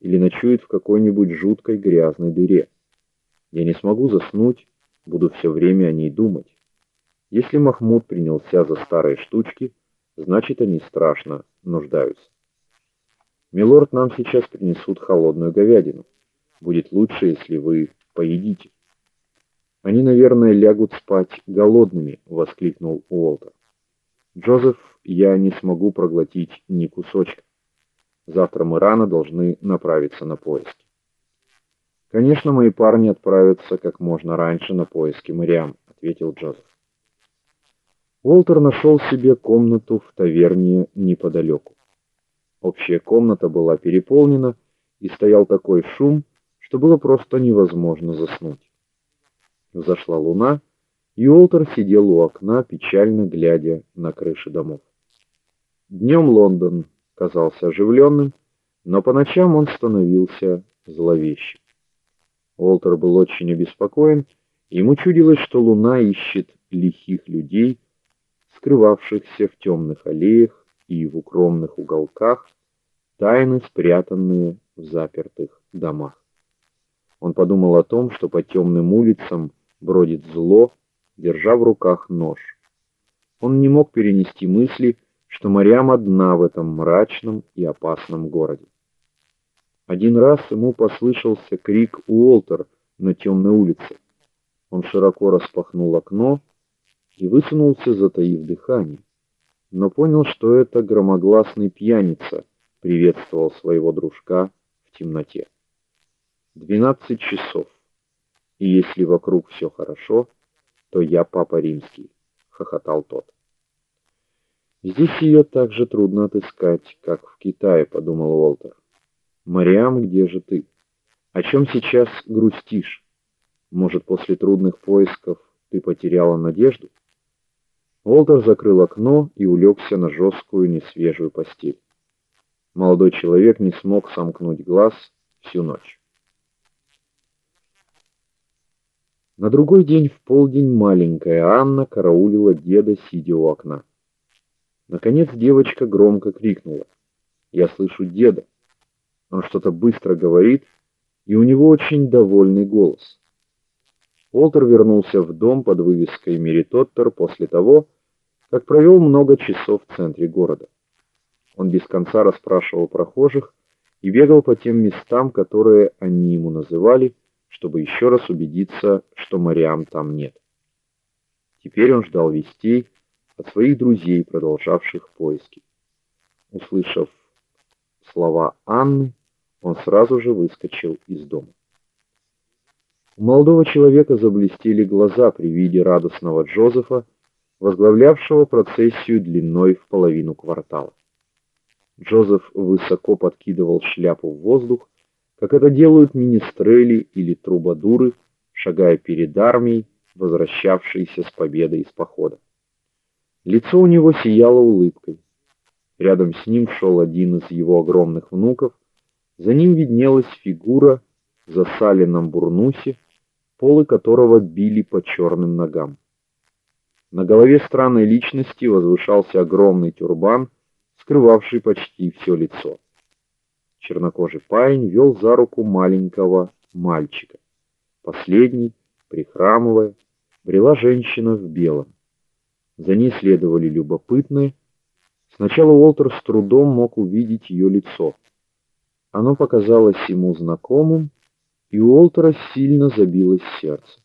или ночует в какой-нибудь жуткой грязной дыре. Я не смогу заснуть, буду все время о ней думать. Если Махмуд принялся за старые штучки, значит, они страшно нуждаются. Милорд, нам сейчас принесут холодную говядину. Будет лучше, если вы поедите. Они, наверное, лягут спать голодными, воскликнул Уолтер. Джозеф, я не смогу проглотить ни кусочка. Завтра мы рано должны направиться на поиски. Конечно, мои парни отправятся как можно раньше на поиски Мариам, ответил Джозеф. Уолтер нашел себе комнату в таверне неподалеку. Общая комната была переполнена, и стоял такой шум, что было просто невозможно заснуть. Взошла луна, и Уолтер сидел у окна, печально глядя на крыши домов. Днем Лондон казался оживленным, но по ночам он становился зловещим. Уолтер был очень обеспокоен, ему чудилось, что луна ищет лихих людей, скрывавшихся в темных аллеях и в укромных уголках, тайно спрятанные в запертых домах. Он подумал о том, что по темным улицам бродит зло, держа в руках нож. Он не мог перенести мысли, что Марьям одна в этом мрачном и опасном городе. Один раз ему послышался крик Уолтер на темной улице. Он широко распахнул окно и высунулся, затаив дыхание, но понял, что это громогласный пьяница приветствовал своего дружка в темноте. Двенадцать часов. И если вокруг все хорошо, то я папа римский, хохотал тот. Здесь ее так же трудно отыскать, как в Китае, подумал Уолтер. Мариам, где же ты? О чем сейчас грустишь? Может, после трудных поисков ты потеряла надежду? Уолтер закрыл окно и улегся на жесткую, несвежую постель. Молодой человек не смог сомкнуть глаз всю ночь. На другой день в полдень маленькая Анна караулила деда, сидя у окна. Наконец девочка громко крикнула: "Я слышу деда. Он что-то быстро говорит, и у него очень довольный голос". Уолтер вернулся в дом под вывеской Меритоттер после того, как провел много часов в центре города. Он без конца расспрашивал прохожих и бегал по тем местам, которые они ему называли, чтобы еще раз убедиться, что Мариам там нет. Теперь он ждал вестей от своих друзей, продолжавших поиски. Услышав слова Анны, он сразу же выскочил из дома. У молодого человека заблестели глаза при виде радостного Джозефа, возглавлявшего процессию длиной в половину квартала. Джозеф высоко подкидывал шляпу в воздух, как это делают министрели или трубадуры, шагая перед армией, возвращавшейся с победой из похода. Лицо у него сияло улыбкой. Рядом с ним шел один из его огромных внуков, за ним виднелась фигура в засаленном бурнусе, полы которого били по черным ногам. На голове странной личности возвышался огромный тюрбан, скрывавший почти все лицо. Чернокожий парень вел за руку маленького мальчика. Последний, прихрамывая, брела женщина в белом. За ней следовали любопытные. Сначала Уолтер с трудом мог увидеть ее лицо. Оно показалось ему знакомым, и у Уолтера сильно забилось сердце.